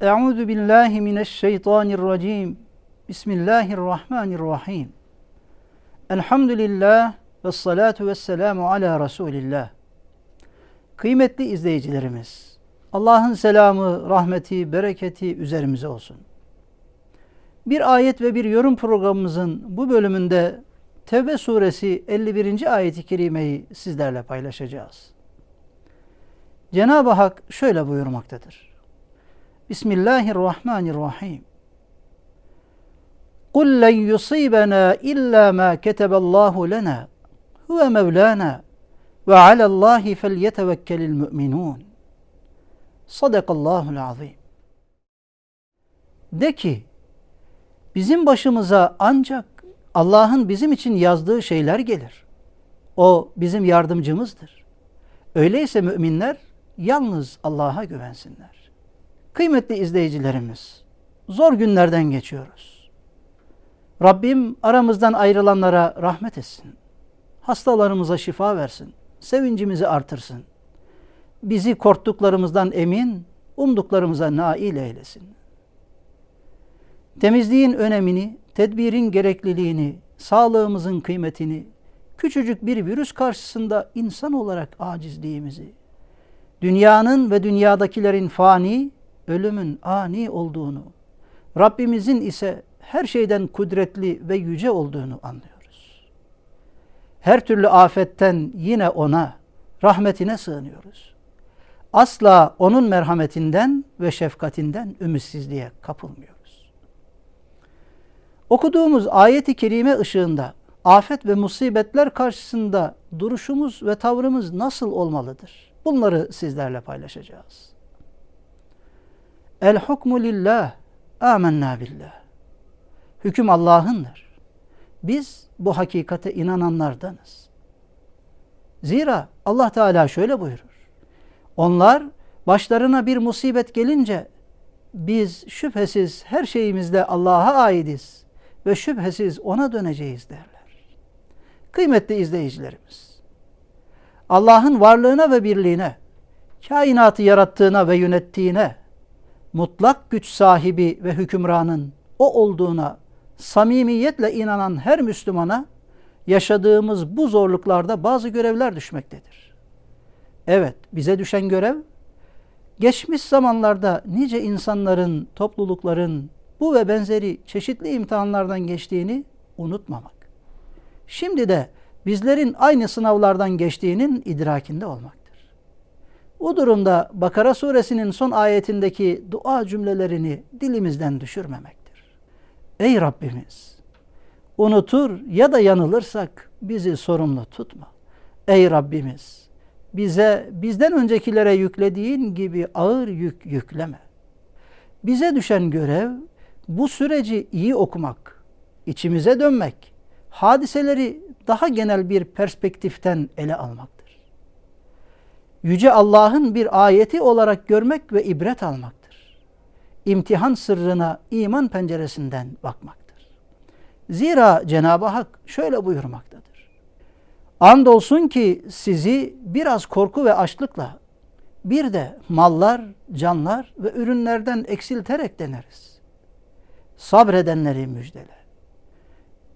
Euzu billahi mineşşeytanirracim. Bismillahirrahmanirrahim. Elhamdülillah ve salatu ve selamu ala Resulillah. Kıymetli izleyicilerimiz, Allah'ın selamı, rahmeti, bereketi üzerimize olsun. Bir ayet ve bir yorum programımızın bu bölümünde Tevbe suresi 51. ayeti kerimeyi sizlerle paylaşacağız. Cenab-ı Hak şöyle buyurmaktadır. Bismillahirrahmanirrahim. قُلْ لَنْ يُصِيبَنَا إِلَّا مَا كَتَبَ اللّٰهُ لَنَا هُوَ مَوْلَانَا وَعَلَى اللّٰهِ فَلْيَتَوَكَّلِ الْمُؤْمِنُونَ Sadakallahu azim. De ki, bizim başımıza ancak Allah'ın bizim için yazdığı şeyler gelir. O bizim yardımcımızdır. Öyleyse müminler yalnız Allah'a güvensinler. Kıymetli izleyicilerimiz, zor günlerden geçiyoruz. Rabbim aramızdan ayrılanlara rahmet etsin. Hastalarımıza şifa versin. Sevincimizi artırsın. Bizi korktuklarımızdan emin, umduklarımıza nail eylesin. Temizliğin önemini, tedbirin gerekliliğini, sağlığımızın kıymetini, küçücük bir virüs karşısında insan olarak acizliğimizi, dünyanın ve dünyadakilerin fani, ölümün ani olduğunu, Rabbimizin ise her şeyden kudretli ve yüce olduğunu anlıyoruz. Her türlü afetten yine ona, rahmetine sığınıyoruz. Asla onun merhametinden ve şefkatinden ümitsizliğe kapılmıyoruz. Okuduğumuz ayeti kerime ışığında afet ve musibetler karşısında duruşumuz ve tavrımız nasıl olmalıdır? Bunları sizlerle paylaşacağız. El hukmu lillah, amennâ billah. Hüküm Allah'ındır. Biz bu hakikate inananlardanız. Zira Allah Teala şöyle buyurur. Onlar başlarına bir musibet gelince biz şüphesiz her şeyimizde Allah'a aidiz ve şüphesiz ona döneceğiz derler. Kıymetli izleyicilerimiz, Allah'ın varlığına ve birliğine, kainatı yarattığına ve yönettiğine, mutlak güç sahibi ve hükümranın o olduğuna samimiyetle inanan her Müslümana yaşadığımız bu zorluklarda bazı görevler düşmektedir. Evet, bize düşen görev geçmiş zamanlarda nice insanların, toplulukların bu ve benzeri çeşitli imtihanlardan geçtiğini unutmamak. Şimdi de bizlerin aynı sınavlardan geçtiğinin idrakinde olmaktır. Bu durumda Bakara suresinin son ayetindeki dua cümlelerini dilimizden düşürmemektir. Ey Rabbimiz! Unutur ya da yanılırsak bizi sorumlu tutma. Ey Rabbimiz! Bize bizden öncekilere yüklediğin gibi ağır yük yükleme. Bize düşen görev bu süreci iyi okumak, içimize dönmek, hadiseleri daha genel bir perspektiften ele almaktır. Yüce Allah'ın bir ayeti olarak görmek ve ibret almaktır. İmtihan sırrına iman penceresinden bakmaktır. Zira Cenab-ı Hak şöyle buyurmaktadır. Andolsun ki sizi biraz korku ve açlıkla bir de mallar, canlar ve ürünlerden eksilterek deneriz. Sabredenleri müjdele.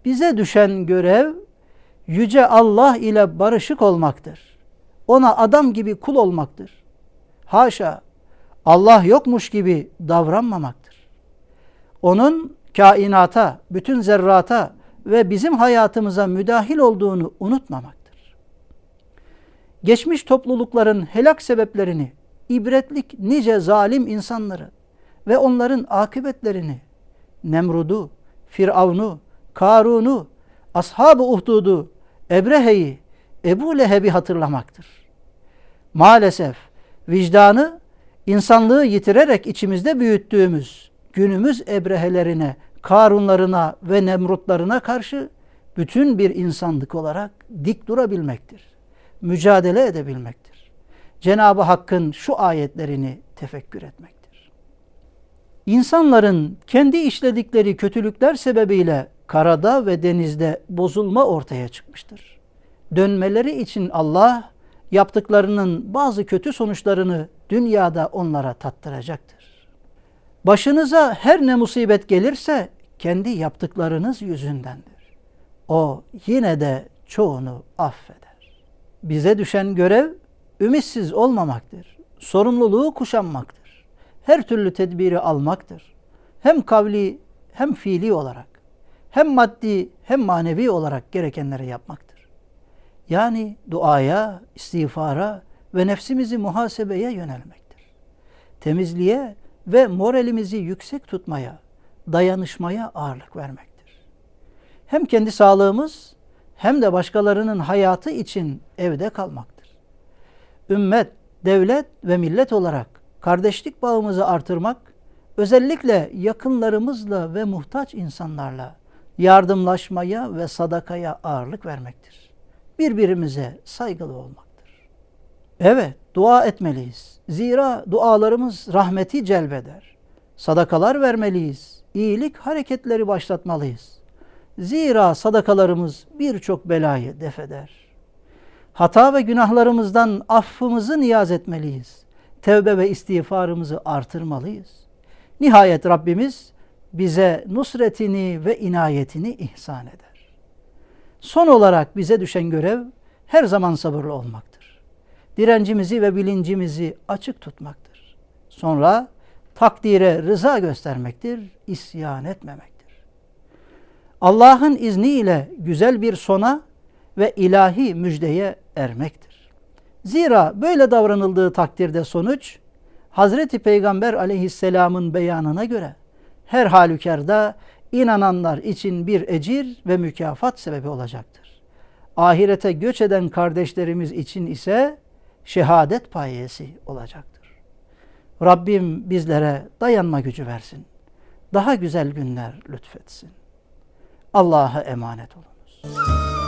Bize düşen görev yüce Allah ile barışık olmaktır. Ona adam gibi kul olmaktır. Haşa Allah yokmuş gibi davranmamaktır. Onun kainata, bütün zerrata ve bizim hayatımıza müdahil olduğunu unutmamaktır. Geçmiş toplulukların helak sebeplerini, ibretlik nice zalim insanları ve onların akıbetlerini, Nemrud'u, Firavun'u, Karun'u, Ashab-ı Uhdud'u, Ebrehe'yi, Ebu Leheb'i hatırlamaktır. Maalesef vicdanı insanlığı yitirerek içimizde büyüttüğümüz günümüz ebrehelerine, Karunlarına ve Nemrutlarına karşı bütün bir insanlık olarak dik durabilmektir. Mücadele edebilmektir. Cenab-ı Hakk'ın şu ayetlerini tefekkür etmektir. İnsanların kendi işledikleri kötülükler sebebiyle karada ve denizde bozulma ortaya çıkmıştır. Dönmeleri için Allah yaptıklarının bazı kötü sonuçlarını dünyada onlara tattıracaktır. Başınıza her ne musibet gelirse kendi yaptıklarınız yüzündendir. O yine de çoğunu affeder. Bize düşen görev ümitsiz olmamaktır. Sorumluluğu kuşanmaktır. Her türlü tedbiri almaktır. Hem kavli hem fiili olarak, hem maddi hem manevi olarak gerekenleri yapmaktır. Yani duaya, istiğfara ve nefsimizi muhasebeye yönelmektir. Temizliğe ve moralimizi yüksek tutmaya, dayanışmaya ağırlık vermektir. Hem kendi sağlığımız hem de başkalarının hayatı için evde kalmaktır. Ümmet, devlet ve millet olarak kardeşlik bağımızı artırmak, özellikle yakınlarımızla ve muhtaç insanlarla yardımlaşmaya ve sadakaya ağırlık vermektir. Birbirimize saygılı olmaktır. Evet, dua etmeliyiz. Zira dualarımız rahmeti celbeder. Sadakalar vermeliyiz. İyilik hareketleri başlatmalıyız. Zira sadakalarımız birçok belayı defeder. Hata ve günahlarımızdan affımızı niyaz etmeliyiz. Tevbe ve istiğfarımızı artırmalıyız. Nihayet Rabbimiz bize nusretini ve inayetini ihsan eder. Son olarak bize düşen görev her zaman sabırlı olmaktır. Direncimizi ve bilincimizi açık tutmaktır. Sonra takdire rıza göstermektir, isyan etmemektir. Allah'ın izniyle güzel bir sona ve ilahi müjdeye ermektir. Zira böyle davranıldığı takdirde sonuç Hazreti Peygamber aleyhisselamın beyanına göre her halükarda inananlar için bir ecir ve mükafat sebebi olacaktır. Ahirete göç eden kardeşlerimiz için ise şehadet payesi olacaktır. Rabbim bizlere dayanma gücü versin. Daha güzel günler lütfetsin. Allah'a emanet olunuz.